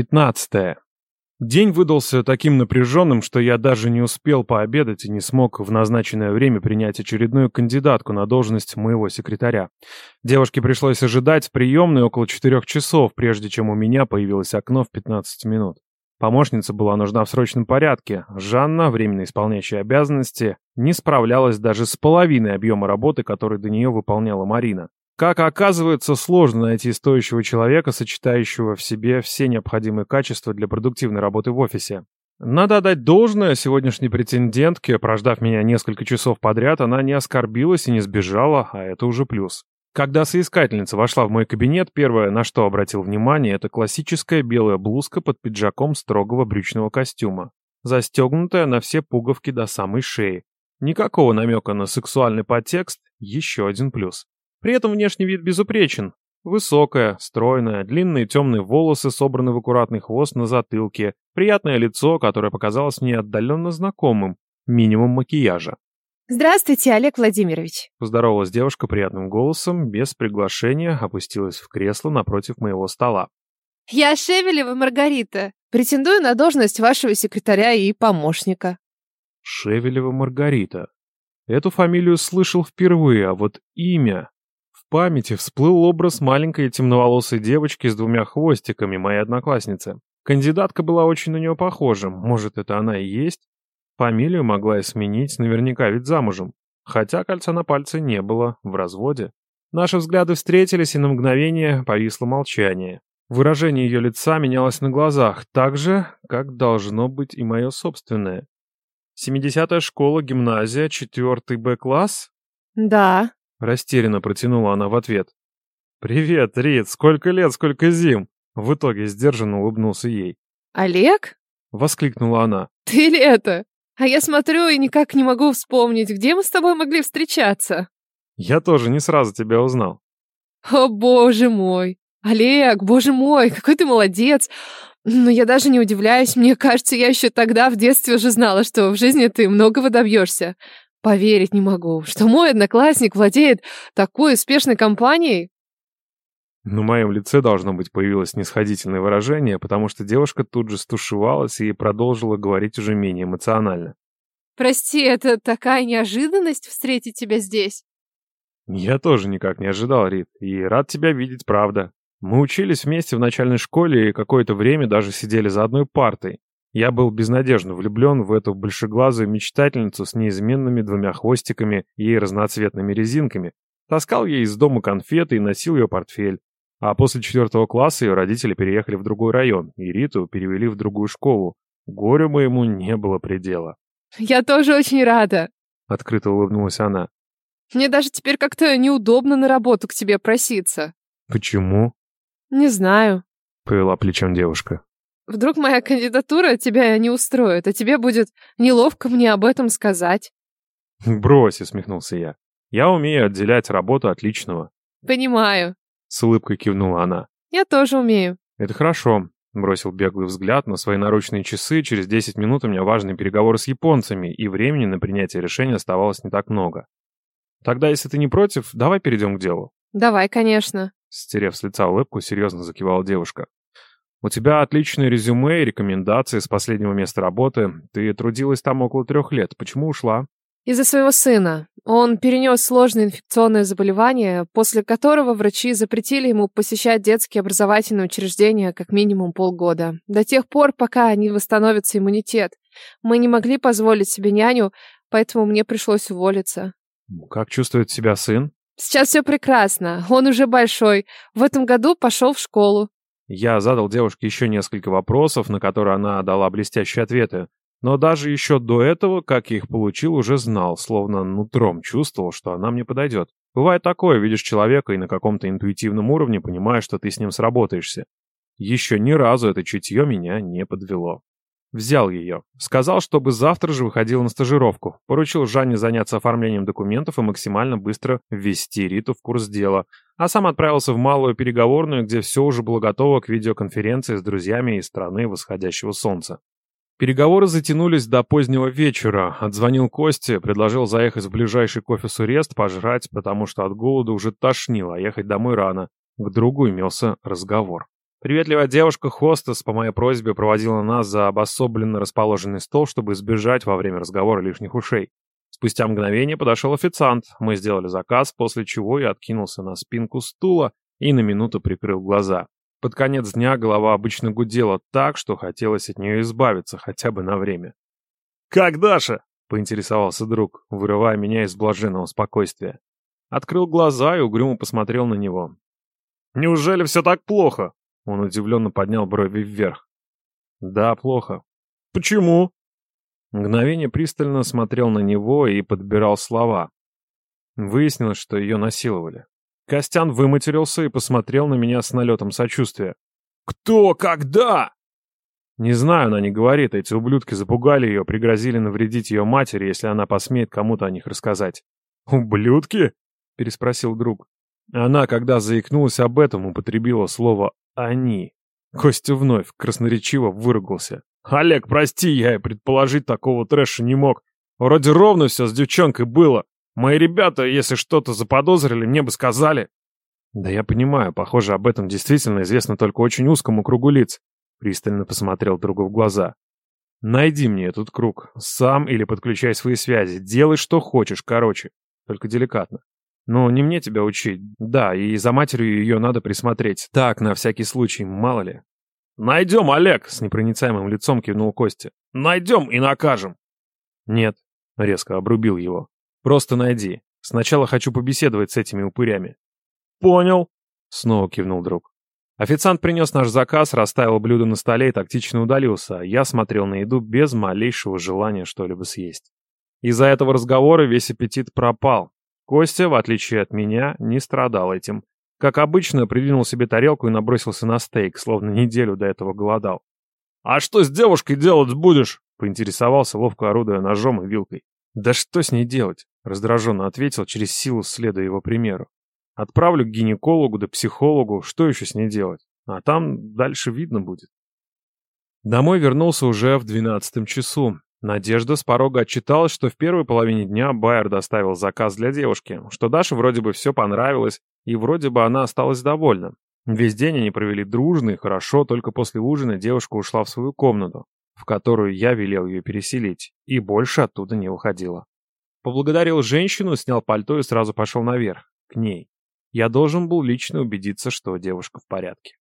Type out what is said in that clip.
15. День выдался таким напряженным, что я даже не успел пообедать и не смог в назначенное время принять очередную кандидатку на должность моего секретаря. Девушке пришлось ожидать в приемной около четырех часов, прежде чем у меня появилось окно в 15 минут. Помощница была нужна в срочном порядке. Жанна, временно исполняющая обязанности, не справлялась даже с половиной объема работы, который до нее выполняла Марина. Как оказывается, сложно найти стоящего человека, сочетающего в себе все необходимые качества для продуктивной работы в офисе. Надо отдать должное сегодняшней претендентке, прождав меня несколько часов подряд, она не оскорбилась и не сбежала, а это уже плюс. Когда соискательница вошла в мой кабинет, первое, на что обратил внимание, это классическая белая блузка под пиджаком строгого брючного костюма, застегнутая на все пуговки до самой шеи. Никакого намека на сексуальный подтекст, еще один плюс. При этом внешний вид безупречен. Высокая, стройная, длинные темные волосы собраны в аккуратный хвост на затылке, приятное лицо, которое показалось мне отдаленно знакомым, минимум макияжа. «Здравствуйте, Олег Владимирович!» Поздоровалась девушка приятным голосом, без приглашения опустилась в кресло напротив моего стола. «Я Шевелева Маргарита. Претендую на должность вашего секретаря и помощника». Шевелева Маргарита. Эту фамилию слышал впервые, а вот имя памяти всплыл образ маленькой темноволосой девочки с двумя хвостиками, моей одноклассницы. Кандидатка была очень на нее похожа, может, это она и есть? Фамилию могла и сменить, наверняка ведь замужем. Хотя кольца на пальце не было, в разводе. Наши взгляды встретились, и на мгновение повисло молчание. Выражение ее лица менялось на глазах, так же, как должно быть и мое собственное. Семидесятая школа, гимназия, четвертый Б-класс? Да. Растерянно протянула она в ответ. «Привет, Рит, сколько лет, сколько зим!» В итоге сдержанно улыбнулся ей. «Олег?» — воскликнула она. «Ты ли это? А я смотрю и никак не могу вспомнить, где мы с тобой могли встречаться?» «Я тоже не сразу тебя узнал». «О, боже мой! Олег, боже мой, какой ты молодец! Но я даже не удивляюсь, мне кажется, я еще тогда в детстве уже знала, что в жизни ты многого добьешься. Поверить не могу, что мой одноклассник владеет такой успешной компанией. На моем лице должно быть появилось нисходительное выражение, потому что девушка тут же стушевалась и продолжила говорить уже менее эмоционально. «Прости, это такая неожиданность встретить тебя здесь?» «Я тоже никак не ожидал, Рит, и рад тебя видеть, правда. Мы учились вместе в начальной школе и какое-то время даже сидели за одной партой. Я был безнадежно влюблен в эту большеглазую мечтательницу с неизменными двумя хвостиками и разноцветными резинками. Таскал ей из дома конфеты и носил ее портфель. А после четвертого класса ее родители переехали в другой район, и Риту перевели в другую школу. Горю моему не было предела. «Я тоже очень рада», — открыто улыбнулась она. «Мне даже теперь как-то неудобно на работу к тебе проситься». «Почему?» «Не знаю», — повела плечом девушка. Вдруг моя кандидатура тебя не устроит, а тебе будет неловко мне об этом сказать. Брось, усмехнулся я. Я умею отделять работу от личного. Понимаю. С улыбкой кивнула она. Я тоже умею. Это хорошо. Бросил беглый взгляд на свои наручные часы. Через 10 минут у меня важные переговоры с японцами, и времени на принятие решения оставалось не так много. Тогда, если ты не против, давай перейдем к делу. Давай, конечно. Стерев с лица улыбку, серьезно закивала девушка. У тебя отличное резюме и рекомендации с последнего места работы. Ты трудилась там около трех лет. Почему ушла? Из-за своего сына. Он перенес сложное инфекционное заболевание, после которого врачи запретили ему посещать детские образовательные учреждения как минимум полгода. До тех пор, пока не восстановится иммунитет. Мы не могли позволить себе няню, поэтому мне пришлось уволиться. Как чувствует себя сын? Сейчас все прекрасно. Он уже большой. В этом году пошел в школу. Я задал девушке еще несколько вопросов, на которые она дала блестящие ответы. Но даже еще до этого, как я их получил, уже знал, словно нутром чувствовал, что она мне подойдет. Бывает такое, видишь человека и на каком-то интуитивном уровне понимаешь, что ты с ним сработаешься. Еще ни разу это чутье меня не подвело. Взял ее. Сказал, чтобы завтра же выходила на стажировку. Поручил Жанне заняться оформлением документов и максимально быстро ввести Риту в курс дела. А сам отправился в малую переговорную, где все уже было готово к видеоконференции с друзьями из страны восходящего солнца. Переговоры затянулись до позднего вечера. Отзвонил Косте, предложил заехать в ближайший кофе Сурест пожрать, потому что от голода уже тошнило, а ехать домой рано. К другу имелся разговор. Приветливая девушка-хостес по моей просьбе проводила нас за обособленно расположенный стол, чтобы избежать во время разговора лишних ушей. Спустя мгновение подошел официант, мы сделали заказ, после чего я откинулся на спинку стула и на минуту прикрыл глаза. Под конец дня голова обычно гудела так, что хотелось от нее избавиться хотя бы на время. «Как Даша?» — поинтересовался друг, вырывая меня из блаженного спокойствия. Открыл глаза и угрюмо посмотрел на него. «Неужели все так плохо?» Он удивленно поднял брови вверх. «Да, плохо». «Почему?» Мгновение пристально смотрел на него и подбирал слова. Выяснилось, что ее насиловали. Костян выматерился и посмотрел на меня с налетом сочувствия. «Кто? Когда?» Не знаю, она не говорит. Эти ублюдки запугали ее, пригрозили навредить ее матери, если она посмеет кому-то о них рассказать. «Ублюдки?» — переспросил друг. Она, когда заикнулась об этом, употребила слово «они». Костя вновь красноречиво выругался. «Олег, прости, я и предположить такого трэша не мог. Вроде ровно все с девчонкой было. Мои ребята, если что-то заподозрили, мне бы сказали». «Да я понимаю, похоже, об этом действительно известно только очень узкому кругу лиц», пристально посмотрел другу в глаза. «Найди мне этот круг. Сам или подключай свои связи. Делай, что хочешь, короче. Только деликатно. Но не мне тебя учить. Да, и за матерью ее надо присмотреть. Так, на всякий случай, мало ли». «Найдем, Олег!» — с непроницаемым лицом кивнул Костя. «Найдем и накажем!» «Нет», — резко обрубил его. Просто найди. Сначала хочу побеседовать с этими упырями». «Понял», — снова кивнул друг. Официант принес наш заказ, расставил блюдо на столе и тактично удалился, а я смотрел на еду без малейшего желания что-либо съесть. Из-за этого разговора весь аппетит пропал. Костя, в отличие от меня, не страдал этим. Как обычно, придвинул себе тарелку и набросился на стейк, словно неделю до этого голодал. «А что с девушкой делать будешь?» — поинтересовался, ловко орудуя ножом и вилкой. «Да что с ней делать? Раздраженно ответил, через силу следуя его примеру. Отправлю к гинекологу да психологу, что еще с ней делать? А там дальше видно будет. Домой вернулся уже в двенадцатом часу. Надежда с порога отчиталась, что в первой половине дня Байер доставил заказ для девушки, что Даше вроде бы все понравилось, и вроде бы она осталась довольна. Весь день они провели дружно и хорошо, только после ужина девушка ушла в свою комнату, в которую я велел ее переселить, и больше оттуда не уходила. Поблагодарил женщину, снял пальто и сразу пошел наверх, к ней. Я должен был лично убедиться, что девушка в порядке.